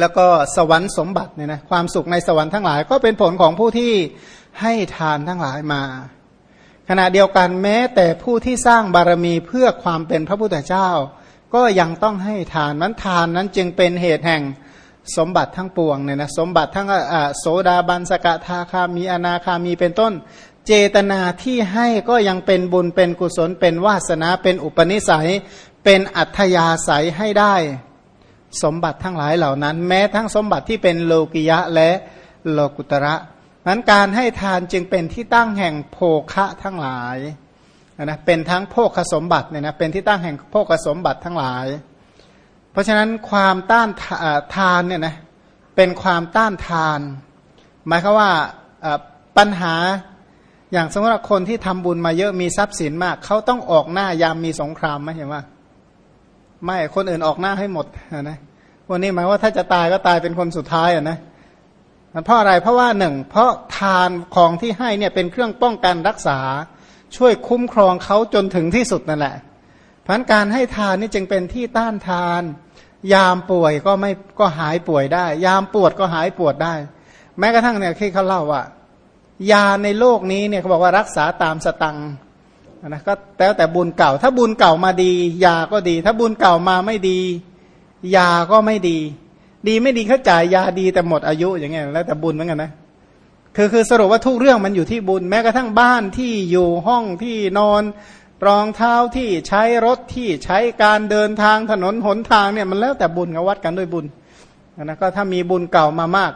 แล้วก็สวรรค์สมบัติเนี่ยนะความสุขในสวรรค์ทั้งหลาย ก็เป็นผลของผู้ที่ให้ทานทั้งหลายมา ขณะเดียวกันแม้แต่ผู้ที่สร้างบารมีเพื่อความเป็นพระพุทธเจ้า ก็ยังต้องให้ทานนั้นทานนั้นจึงเป็นเหตุแห่งสมบัติทั้งปวงเนี่ยนะสมบัติทั้งโสดาบันสกทาคามีอนาคามีเป็นต้น เจตนาที่ให้ก็ยังเป็นบุญเป็นกุศลเป็นวาสนาเป็นอุปนิสัย เป็นอัธยาศัยให้ได้ สมบัติทั้งหลายเหล่านั้น แม้ทั้งสมบัติที่เป็นโลกิยะและโลกุตระนั้นการให้ทานจึงเป็นที่ตั้งแห่งโภคะทั้งหลายนะเป็นทั้งโภคสมบัติเนี่ยนะเป็นที่ตั้งแห่งโภคสมบัติทั้งหลาย เพราะฉะนั้นความต้านทานเนี่ยนะเป็นความต้านทาน หมายคือว่าปัญหาอย่างสมมติคนที่ทำบุญมาเยอะมีทรัพย์สินมาก เขาต้องออกหน้ายามมีสงครามไหมเห็นว่า ไม่คนอื่นออกหน้าให้หมดนะวันนี้หมายว่าถ้าจะตายก็ตายเป็นคนสุดท้ายอะนะเพราะอะไรเพราะว่าหนึ่งเพราะทานของที่ให้เนี่ยเป็นเครื่องป้องกันรักษา ช่วยคุ้มครองเขาจนถึงที่สุดนั่นแหละพันการให้ทานนี่จึงเป็นที่ต้านทาน ยามป่วยก็ไม่ก็หายป่วยได้ ยามปวดก็หายปวดได้ แม้กระทั่งเนี่ยที่เขาเล่าว่ายาในโลกนี้เนี่ยเขาบอกว่ารักษาตามสตัง นะก็แล้วแต่บุญเก่า ถ้าบุญเก่ามาดี ยาก็ดี ถ้าบุญเก่ามาไม่ดี ยาก็ไม่ดี ดีไม่ดีเขาจ่ายยาดีแต่หมดอายุอย่างเงี้ยแล้วแต่บุญเหมือนกันนะคือคือสรุปว่าทุกเรื่องมันอยู่ที่บุญแม้กระทั่งบ้านที่อยู่ห้องที่นอนรองเท้าที่ใช้รถที่ใช้การเดินทางถนนหนทางเนี่ยมันแล้วแต่บุญเขาวัดกันด้วยบุญนะก็ถ้ามีบุญเก่ามามาก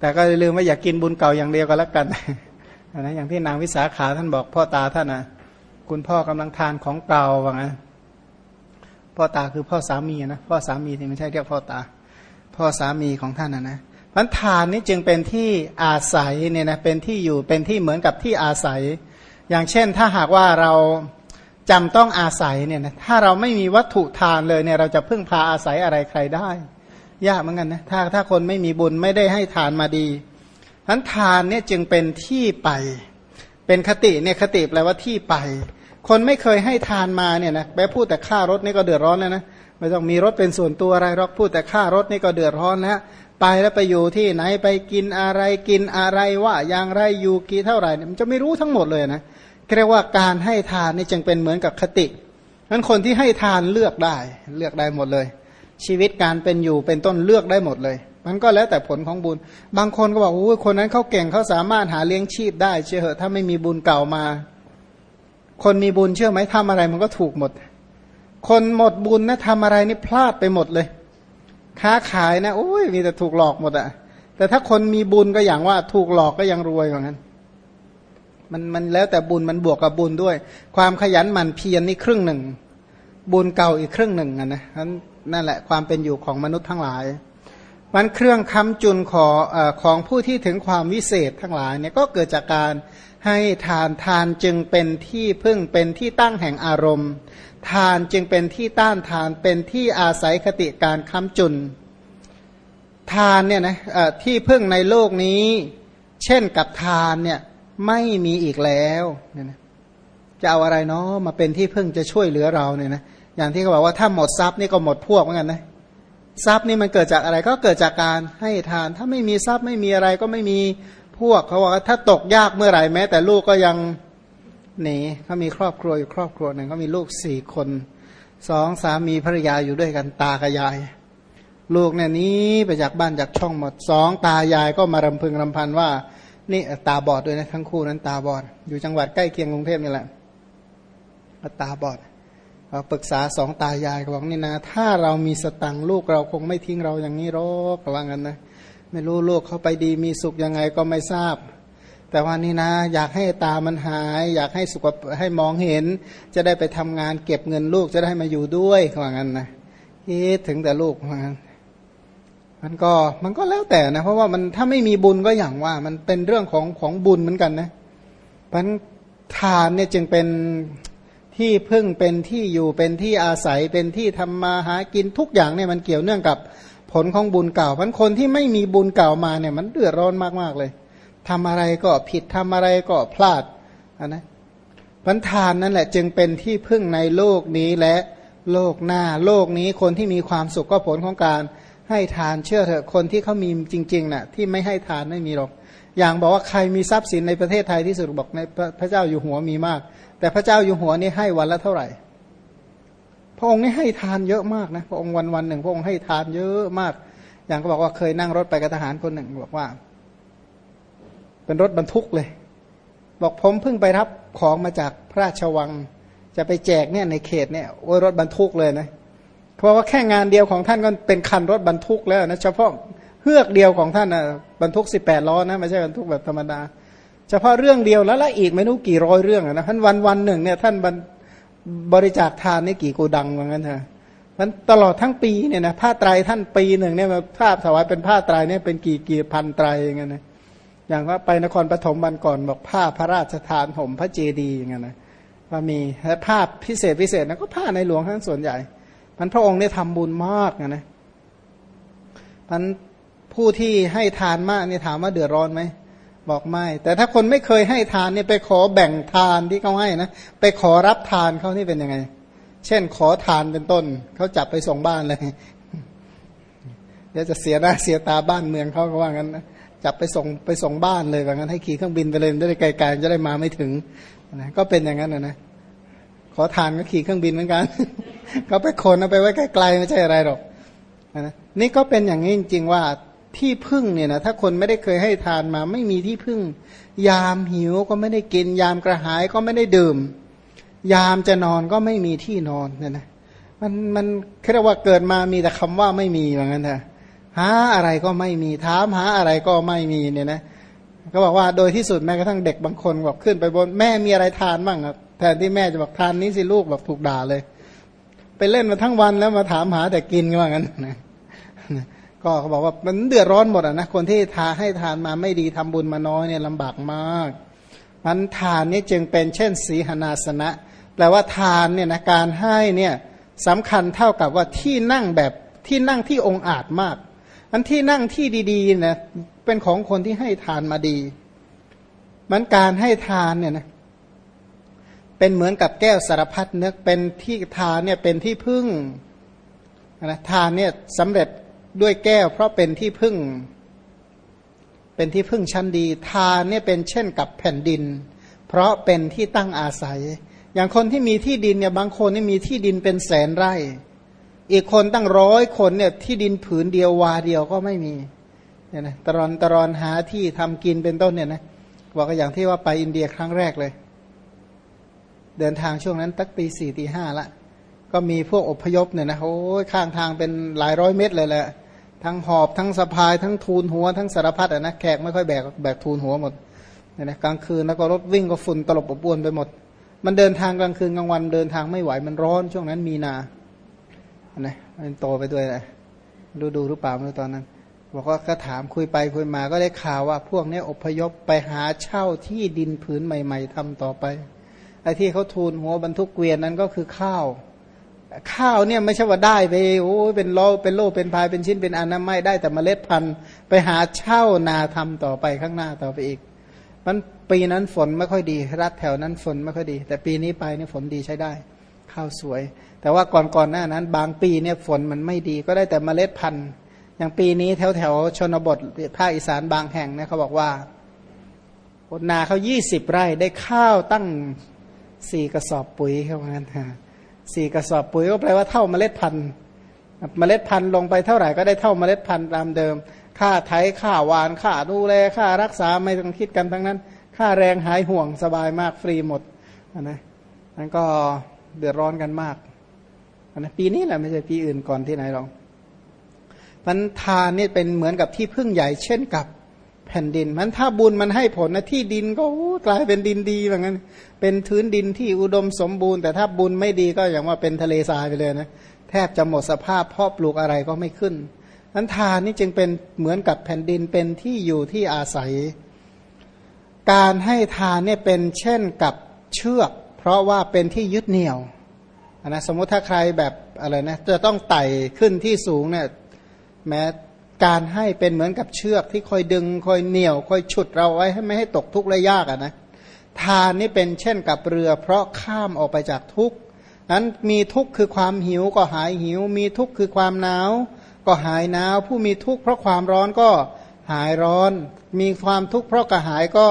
แต่ก็ลืมว่าอย่ากกินบุญเก่าอย่างเดียวก็แล้วกันนะอย่างที่นางวิสาขาท่านบอกพ่อตาท่านนะ คุณพ่อกำลังทานของเก่าว่างั้นพ่อตาคือพ่อสามีนะพ่อสามีที่ไม่ใช่เรียกพ่อตา พ่อสามีของท่านนะนะพันทานนี้จึงเป็นที่อาศัยเนี่ยนะเป็นที่อยู่เป็นที่เหมือนกับที่อาศัย อย่างเช่นถ้าหากว่าเราจำต้องอาศัยเนี่ยนะถ้าเราไม่มีวัตถุทานเลยเนี่ยเราจะพึ่งพาอาศัยอะไรใครได้ ยากเหมือนกันนะถ้าถ้าคนไม่มีบุญไม่ได้ให้ทานมาดีพันทานเนี่ยจึงเป็นที่ไป เป็นคติเนี่ยคติแปลว่าที่ไป คนไม่เคยให้ทานมาเนี่ยนะแม้พูดแต่ค่ารถนี่ก็เดือดร้อนแล้วนะไม่ต้องมีรถเป็นส่วนตัวอะไรหรอกพูดแต่ค่ารถนี่ก็เดือดร้อนแล้วไปแล้วไปอยู่ที่ไหนไปกินอะไรกินอะไรว่าอย่างไรอยู่กี่เท่าไหร่นี่มันจะไม่รู้ทั้งหมดเลยนะเรียกว่าการให้ทานนี่จึงเป็นเหมือนกับคตินั้นคนที่ให้ทานเลือกได้เลือกได้หมดเลย ชีวิตการเป็นอยู่เป็นต้นเลือกได้หมดเลย มันก็แล้วแต่ผลของบุญ บางคนก็บอกโอ้คนนั้นเขาเก่งเขาสามารถหาเลี้ยงชีพได้เชื่อเหอะถ้าไม่มีบุญเก่ามา คนมีบุญเชื่อไหมทำอะไรมันก็ถูกหมด คนหมดบุญนะทำอะไรนี่พลาดไปหมดเลย ค้าขายนะโอ้ยมีแต่ถูกหลอกหมดอะแต่ถ้าคนมีบุญก็อย่างว่าถูกหลอกก็ยังรวยเหมือนกันมันมันแล้วแต่บุญมันบวกกับบุญด้วย ความขยันหมั่นเพียรนี่ครึ่งหนึ่ง บุญเก่าอีกครึ่งหนึ่งนะนั้นนั่นแหละความเป็นอยู่ของมนุษย์ทั้งหลาย มันเครื่องค้ำจุนขออของผู้ที่ถึงความวิเศษทั้งหลายเนี่ยก็เกิดจากการให้ทานทานจึงเป็นที่พึ่งเป็นที่ตั้งแห่งอารมณ์ ทานจึงเป็นที่ต้านทานเป็นที่อาศัยคติการค้ำจุน ทานเนี่ยนะที่พึ่งในโลกนี้ เช่นกับทานเนี่ยไม่มีอีกแล้วเนี่ยนะจะเอาอะไรเนาะมาเป็นที่พึ่งจะช่วยเหลือเราเนี่ยนะอย่างที่เขาบอกว่าถ้าหมดทรัพย์นี่ก็หมดพวกเหมือนกันนะ ทรัพย์นี่มันเกิดจากอะไรก็เกิดจากการให้ทาน ถ้าไม่มีทรัพย์ไม่มีอะไรก็ไม่มีพวกเขาบอกว่าถ้าตกยากเมื่อไหร่แม้ แต่ลูกก็ยังหนีเขามีครอบครัวอยู่ครอบครัวหนึ่งเขามีลูกสี่คนสองสามีภรรยาอยู่ด้วยกันตากับยาย ลูกเนี่ยนี้ไปจากบ้านจากช่องหมดสองตายายก็มารำพึงรำพันว่า นี่ตาบอดด้วยนะทั้งคู่นั้นตาบอด อยู่จังหวัดใกล้เคียงกรุงเทพนี่แหละตาบอด เราปรึกษาสองตายายเขาบอกนี่นะถ้าเรามีสตังลูกเราคงไม่ทิ้งเราอย่างนี้หรอกว่างั้นนะไม่รู้ลูกเขาไปดีมีสุขยังไงก็ไม่ทราบ แต่ว่านี่นะ อยากให้ตามันหาย อยากให้สุขให้มองเห็น จะได้ไปทำงานเก็บเงินลูกจะได้มาอยู่ด้วยว่างั้นนะคิดถึงแต่ลูกว่างั้นมันก็มันก็แล้วแต่นะ เพราะว่ามันถ้าไม่มีบุญก็อย่างว่า มันเป็นเรื่องของของบุญเหมือนกันนะเพันทานเนี่ยจึงเป็น ที่พึ่งเป็นที่อยู่เป็นที่อาศัยเป็นที่ทำมาหากินทุกอย่างเนี่ยมันเกี่ยวเนื่องกับผลของบุญเก่าพันคนที่ไม่มีบุญเก่ามาเนี่ยมันเดือดร้อนมากๆเลยทำอะไรก็ผิดทำอะไรก็พลาดนะพันทานนั่นแหละจึงเป็นที่พึ่งในโลกนี้และโลกหน้าโลกนี้คนที่มีความสุขก็ผลของการให้ทานเชื่อเถอะคนที่เขามีจริงๆนะ่ะที่ไม่ให้ทานไม่มีหรอก อย่างบอกว่าใครมีทรัพย์สินในประเทศไทยที่สุดบอกในพระเจ้าอยู่หัวมีมาก แต่พระเจ้าอยู่หัวนี่ให้วันละเท่าไหร่ พระองค์นี่ให้ทานเยอะมากนะ พระองค์วันวันหนึ่ง พระองค์ให้ทานเยอะมาก อย่างก็บอกว่าเคยนั่งรถไปกับทหารคนหนึ่งบอกว่า เป็นรถบรรทุกเลย บอกผมเพิ่งไปรับของมาจากพระราชวัง จะไปแจกเนี่ยในเขตเนี่ยโอ้ยรถบรรทุกเลยนะเพราะว่าแค่งานเดียวของท่านก็เป็นคันรถบรรทุกแล้วนะเฉพาะเฮือกเดียวของท่านนะบรรทุกสิบแปดล้อนะไม่ใช่บรรทุกแบบธรรมดา เฉพาะเรื่องเดียวแล้วละอีกไม่รู้กี่ร้อยเรื่องนะท่านวันวันหนึ่งเนี่ยท่านบริจาคทานนี่กี่กูดังว่างั้นเถอะมันตลอดทั้งปีเนี่ยนะผ้าไตรท่านปีหนึ่งเนี่ยมาภาพถวายเป็นผ้าไตรเนี่ยเป็นกี่กี่พันไตรอย่างเงี้ยนะอย่างว่าไปนครปฐมวันก่อนบอกผ้าพระราชทานห่มพระเจดีย์อย่างเงี้ยนะว่ามีและภาพพิเศษพิเศษนะก็ผ้าในหลวงทั้งส่วนใหญ่ มันพระองค์ได้ทำบุญมากนะนะมันผู้ที่ให้ทานมากเนี่ยถามว่าเดือดร้อนไหม บอกไม่ แต่ถ้าคนไม่เคยให้ทานเนี่ยไปขอแบ่งทานที่เขาให้นะ ไปขอรับทานเขานี่เป็นยังไง เช่นขอทานเป็นต้น เขาจับไปส่งบ้านเลย เดี๋ยวจะเสียหน้าเสียตาบ้านเมืองเขาก็ว่างั้นนะจับไปส่งไปส่งบ้านเลยว่างั้นให้ขี่เครื่องบินไปเลยได้ไกลๆจะได้มาไม่ถึงนะก็เป็นอย่างนั้นนะนะขอทานก็ขี่เครื่องบินเหมือนกันเขาไปคนเอาไปไว้ไกลๆไม่ใช่อะไรหรอกนะนี่ก็เป็นอย่างนี้จริงๆว่า ที่พึ่งเนี่ยนะถ้าคนไม่ได้เคยให้ทานมา ไม่มีที่พึ่ง ยามหิวก็ไม่ได้กิน ยามกระหายก็ไม่ได้ดื่ม ยามจะนอนก็ไม่มีที่นอนเนี่ยนะมันมันเรียกว่าเกิดมามีแต่คำว่าไม่มีเหมือนกันเถอะหาอะไรก็ไม่มีถามหาอะไรก็ไม่มีเนี่ยนะก็บอกว่าโดยที่สุดแม้กระทั่งเด็กบางคนบอกขึ้นไปบนแม่มีอะไรทานบ้างครับแทนที่แม่จะบอกทานนี้สิลูกแบบถูกด่าเลย ไปเล่นมาทั้งวันแล้วมาถามหาแต่กินก็ว่างั้นนะ ก็เขาบอกว่ามันเดือดร้อนหมดอะนะคนที่ทาให้ทานมาไม่ดีทำบุญมาน้อยเนี่ยลำบากมาก มันทานนี่จึงเป็นเช่น สีหนาสนะ แปลว่าทานเนี่ยนะการให้เนี่ยสำคัญเท่ากับว่าที่นั่งแบบที่นั่งที่องอาจมาก อันที่นั่งที่ดีๆนะเป็นของคนที่ให้ทานมาดี มันการให้ทานเนี่ยนะเป็นเหมือนกับแก้วสารพัดเนื้อเป็นที่ทานเนี่ยเป็นที่พึ่งนะทานเนี่ยสำเร็จ ด้วยแก้ว เพราะเป็นที่พึ่ง เป็นที่พึ่งชั้นดี ทานเนี่ยเป็นเช่นกับแผ่นดิน เพราะเป็นที่ตั้งอาศัย อย่างคนที่มีที่ดินเนี่ยบางคนนี่มีที่ดินเป็นแสนไร่ อีกคนตั้งร้อยคนเนี่ยที่ดินผืนเดียววาเดียวก็ไม่มีเนี่ยนะตรอนตรอนหาที่ทำกินเป็นต้นเนี่ยนะบอกก็อย่างที่ว่าไปอินเดียครั้งแรกเลย เดินทางช่วงนั้นตักตีสี่ตีห้าละก็มีพวกอพยพเนี่ยนะโอ้ยข้างทางเป็นหลายร้อยเมตรเลยแหละ ทั้งหอบทั้งสะพายทั้งทูลหัวทั้งสารพัดอะนะแขกไม่ค่อยแบกแบกทูลหัวหมดเนี่ยนะกลางคืนแล้วก็รถวิ่งก็ฝุ่นตลบอบอวนไปหมด มันเดินทางกลางคืนกลางวันเดินทางไม่ไหวมันร้อนช่วงนั้นมีนานะมันโตไปด้วยนะดูดูหรือเปล่าเมื่อตอนนั้นบอกว่าก็ถามคุยไปคุยมาก็ได้ข่าวว่า พวกนี้อพยพไปหาเช่าที่ดินผืนใหม่ ๆทำต่อไปไอ้ที่เขาทูลหัวบรรทุกเกวียนนั้นก็คือข้าว ข้าวเนี่ยไม่ใช่ว่าได้ไปโอ้เป็นโลเป็นโลเป็นพายเป็นชิ้นเป็นอันนั้นไม่ได้แต่เมล็ดพันธุ์ไปหาเช่านาทำต่อไปข้างหน้าต่อไปอีก มันปีนั้นฝนไม่ค่อยดี รัฐแถวนั้นฝนไม่ค่อยดี แต่ปีนี้ไปเนี่ยฝนดีใช้ได้ ข้าวสวย แต่ว่าก่อนก่อนหน้านั้น บางปีเนี่ยฝนมันไม่ดีก็ได้แต่เมล็ดพันธุ์ อย่างปีนี้แถวแถวชนบทภาคอีสานบางแห่งเนี่ยเขาบอกว่านาเขายี่สิบไร่ได้ข้าวตั้งสี่กระสอบปุ๋ยเขาว่างั้น สี่กระสอบปุ๋ยก็แปลว่าเท่าเมล็ดพันธุ์เมล็ดพันธุ์ลงไปเท่าไหร่ก็ได้เท่าเมล็ดพันธุ์ตามเดิม ค่าไถค่าหวานค่าดูแลค่ารักษาไม่ต้องคิดกันทั้งนั้น ค่าแรงหายห่วงสบายมากฟรีหมดนะนั่นก็เดือดร้อนกันมากนะปีนี้แหละไม่ใช่ปีอื่นก่อนที่ไหนหรอกพันทานนี่เป็นเหมือนกับที่พึ่งใหญ่เช่นกับ แผ่นดินมันถ้าบุญมันให้ผลนะที่ดินก็กลายเป็นดินดีแบบนั้น เป็นพื้นดินที่อุดมสมบูรณ์แต่ถ้าบุญไม่ดีก็อย่างว่าเป็นทะเลทรายไปเลยนะแทบจะหมดสภาพเพาะปลูกอะไรก็ไม่ขึ้นนั้นทานนี่จึงเป็นเหมือนกับแผ่นดินเป็นที่อยู่ที่อาศัย การให้ทานเนี่ยเป็นเช่นกับเชือก เพราะว่าเป็นที่ยึดเหนี่ยวนะสมมติถ้าใครแบบอะไรนะจะต้องไต่ขึ้นที่สูงเนี่ยแม้ การให้เป็นเหมือนกับเชือกที่คอยดึงคอยเหนี่ยวคอยฉุดเราไว้ให้ไม่ให้ตกทุกข์และยากอะนะทานนี่เป็นเช่นกับเรือ เพราะข้ามออกไปจากทุกข์นั้นมีทุกข์คือความหิวก็หายหิว มีทุกข์คือความหนาวก็หายหนาว ผู้มีทุกข์เพราะความร้อนก็หายร้อน มีความทุกข์เพราะกระหายก็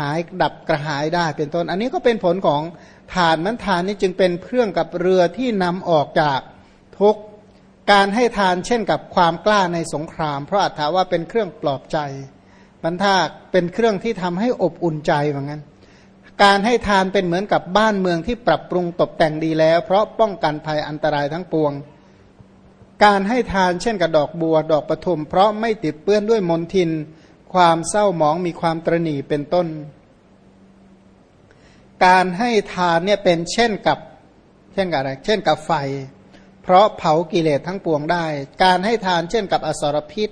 หายดับกระหายได้เป็นต้น อันนี้ก็เป็นผลของฐานมันฐานนี้จึงเป็นเครื่องกับเรือที่นำออกจากทุกข์ การให้ทานเช่นกับความกล้าในสงคราม เพราะอัตถาว่าเป็นเครื่องปลอบใจบรรทาเป็นเครื่องที่ทำให้อบอุ่นใจเหมือนกันการให้ทานเป็นเหมือนกับบ้านเมืองที่ปรับปรุงตกแต่งดีแล้ว เพราะป้องกันภัยอันตรายทั้งปวง การให้ทานเช่นกับดอกบัว ดอกปทุม เพราะไม่ติดเปื้อนด้วยมลทิน ความเศร้าหมองมีความตรณีเป็นต้น การให้ทานเนี่ยเป็นเช่นกับ เช่นกับอะไร เช่นกับไฟ เพราะเผากิเลสทั้งปวงได้ การให้ทานเช่นกับอสรพิษ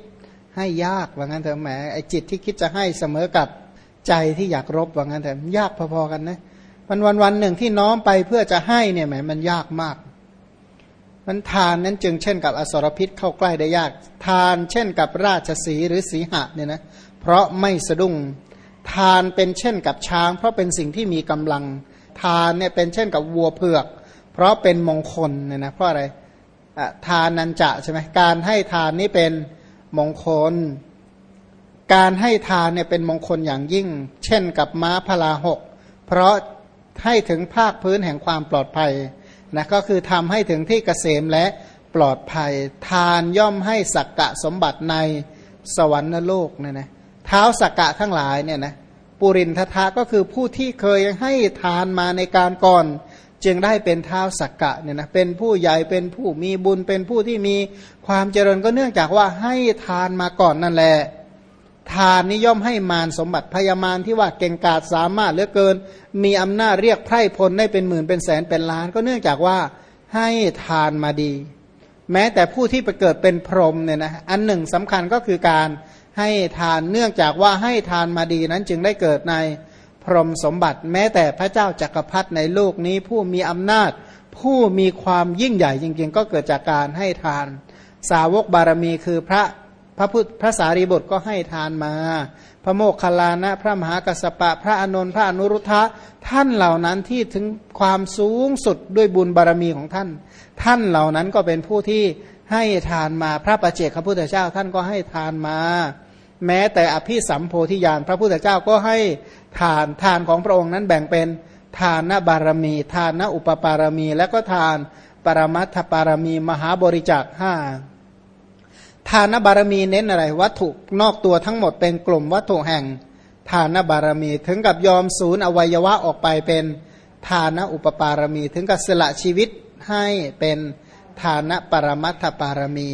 ให้ยากว่างั้นเถอะแหมไอจิตที่คิดจะให้เสมอกับใจที่อยากรบว่างั้นแต่ยากพอๆกันนะมันวันวันหนึ่งที่น้อมไปเพื่อจะให้เนี่ยแหมมันยากมากมันทานนั้นจึงเช่นกับอสรพิษเข้าใกล้ได้ยาก ทานเช่นกับราชสีหรือสีหะเนี่ยนะเพราะไม่สะดุ้งทานเป็นเช่นกับช้าง เพราะเป็นสิ่งที่มีกำลัง ทานเนี่ยเป็นเช่นกับวัวเผือก เพราะเป็นมงคลเนี่ยนะเพราะอะไรทานนันจะใช่ไหมการให้ทานนี้เป็นมงคล การให้ทานเนี่ยเป็นมงคลอย่างยิ่ง เช่นกับม้าพลาหก เพราะให้ถึงภาคพื้นแห่งความปลอดภัยนะก็คือทำให้ถึงที่เกษมและปลอดภัย ทานย่อมให้สักกะสมบัติในสวรรค์โลกเนี่ยนะเท้าสักกะทั้งหลายเนี่ยนะปุรินทะก็คือผู้ที่เคยให้ทานมาในการก่อน จึงได้เป็นเท้าสักกะเนี่ยนะเป็นผู้ใหญ่เป็นผู้มีบุญเป็นผู้ที่มีความเจริญก็เนื่องจากว่าให้ทานมาก่อนนั่นแหละทานนิย่อมให้มารสมบัติพยามารที่ว่าเก่งกาจสามารถเหลือเกิน มีอำนาจเรียกไพร่พลได้เป็นหมื่นเป็นแสนเป็นล้าน ก็เนื่องจากว่าให้ทานมาดี แม้แต่ผู้ที่ไปเกิดเป็นพรหมเนี่ยนะอันหนึ่งสำคัญก็คือการให้ทานเนื่องจากว่าให้ทานมาดีนั้นจึงได้เกิดใน พรหมสมบัติ แม้แต่พระเจ้าจักรพรรดิในโลกนี้ ผู้มีอำนาจ ผู้มีความยิ่งใหญ่จริงๆ ก็เกิดจากการให้ทาน สาวกบารมีคือพระพระพุทธพระสารีบุตรก็ให้ทานมา พระโมคคัลลานะ พระมหากัสปะ พระอนนท์พระอนุรุทธะ ท่านเหล่านั้นที่ถึงความสูงสุดด้วยบุญบารรมีของท่าน ท่านเหล่านั้นก็เป็นผู้ที่ให้ทานมา พระประเจกพระพุทธเจ้าท่านก็ให้ทานมา แม้แต่อภิสัมโพธิญาณพระพุทธเจ้าก็ให้ทานทานของพระองค์นั้นแบ่งเป็นทานนบารมี ทานนอุปปารมี และก็ทานปรมัตถปารมีมหาบริจาคห้าทานบารมีเน้นอะไร วัตถุนอกตัวทั้งหมดเป็นกลุ่มวัตถุแห่ง ทานบารมี ถึงกับยอมศูนย์อวัยวะออกไปเป็นทานอุปปารมี ถึงกับสละชีวิตให้เป็น ทานะปรมัตถปารมี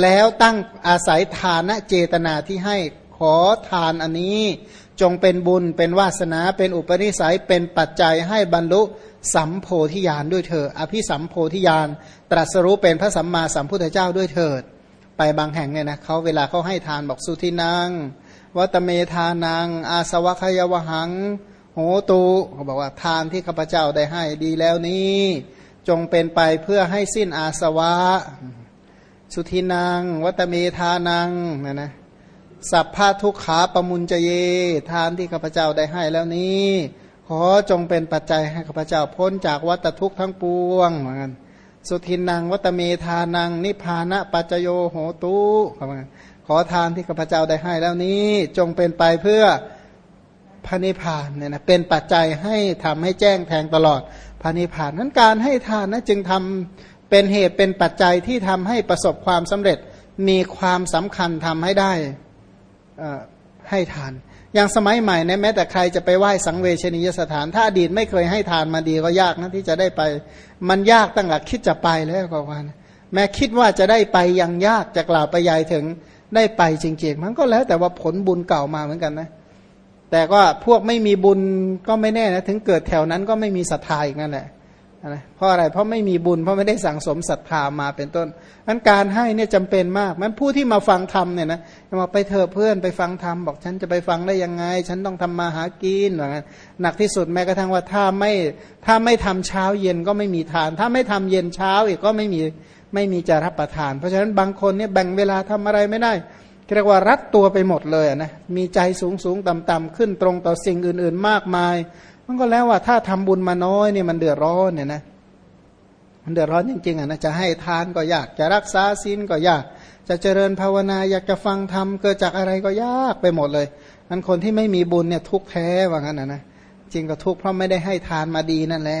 แล้วตั้งอาศัยทานะเจตนาที่ให้ขอทานอันนี้จงเป็นบุญเป็นวาสนาเป็นอุปนิสัยเป็นปัจจัยให้บรรลุสัมโพธิญาณด้วยเถิดอภิสัมโพธิญาณตรัสรู้เป็นพระสัมมาสัมพุทธเจ้าด้วยเถิด ไปบางแห่งเนี่ยนะเขาเวลาเขาให้ทานบอกสุทินังวัตเมทานัง อาสวะขยวหัง โหตูเขาบอกว่าทานที่ข้าพเจ้าได้ให้ดีแล้วนี้ จงเป็นไปเพื่อให้สิ้นอาสวะ สุทินัง วัตเมทานังนะนะสัพพะทุกขาปมุญเจเย ทานที่ข้าพเจ้าได้ให้แล้วนี้ ขอจงเป็นปัจจัยให้ข้าพเจ้าพ้นจากวัตทุกข์ทั้งปวงเหมือนกันสุทินัง วัตเมธานัง นิพานะปัจโยโหตุเหมือนกันขอทานที่ข้าพเจ้าได้ให้แล้วนี้จงเป็นไปเพื่อพระนิพพานเนี่ยนะเป็นปัจจัยให้ทำให้แจ้งแทงตลอด พระนิพพานนั้นการให้ทานนะจึงทำเป็นเหตุเป็นปัจจัยที่ทำให้ประสบความสำเร็จมีความสำคัญทำให้ได้ให้ทาน อย่างสมัยใหม่เนี่ยแม้แต่ใครจะไปไหว้สังเวชนียสถาน ถ้าอดีตไม่เคยให้ทานมาดีก็ยากนะที่จะได้ไป มันยากตั้งหลักคิดจะไปแล้วก็ว่าแม้คิดว่าจะได้ไปยังยากจะกล่าวไปยายถึงได้ไปจริงๆมันก็แล้วแต่ว่าผลบุญเก่ามาเหมือนกันนะ แต่ก็พวกไม่มีบุญก็ไม่แน่นะถึงเกิดแถวนั้นก็ไม่มีศรัทธาอีกนั่นแหละนะเพราะอะไรเพราะไม่มีบุญเพราะไม่ได้สั่งสมศรัทธามาเป็นต้นนั้นการให้เนี่ยจำเป็นมากมันผู้ที่มาฟังธรรมเนี่ยนะมาไปเถอะเพื่อนไปฟังธรรมบอกฉันจะไปฟังได้ยังไง ฉันต้องทำมาหากินอย่างั้นหนักที่สุดแม้กระทั่งว่าถ้าไม่ถ้าไม่ทำเช้าเย็นก็ไม่มีทาน ถ้าไม่ทำเย็นเช้าอีกก็ไม่มีไม่มีจะรับประทาน เพราะฉะนั้นบางคนเนี่ยแบ่งเวลาทำอะไรไม่ได้ เรียกว่ารัดตัวไปหมดเลยนะมีใจสูงสูงต่ำต่ำขึ้นตรงต่อสิ่งอื่น ๆ มากมาย มันก็แล้วว่าถ้าทำบุญมาน้อยเนี่ยมันเดือดร้อนเนี่ยนะมันเดือดร้อนจริงๆอะนะจะให้ทานก็ยากจะรักษาศีลก็ยาก จะเจริญภาวนาอยากจะฟังธรรมเกิดจากอะไรก็ยากไปหมดเลยมันคนที่ไม่มีบุญเนี่ยทุกแท้ว่างั้นนะนะจริงก็ทุกเพราะไม่ได้ให้ทานมาดีนั่นแหละ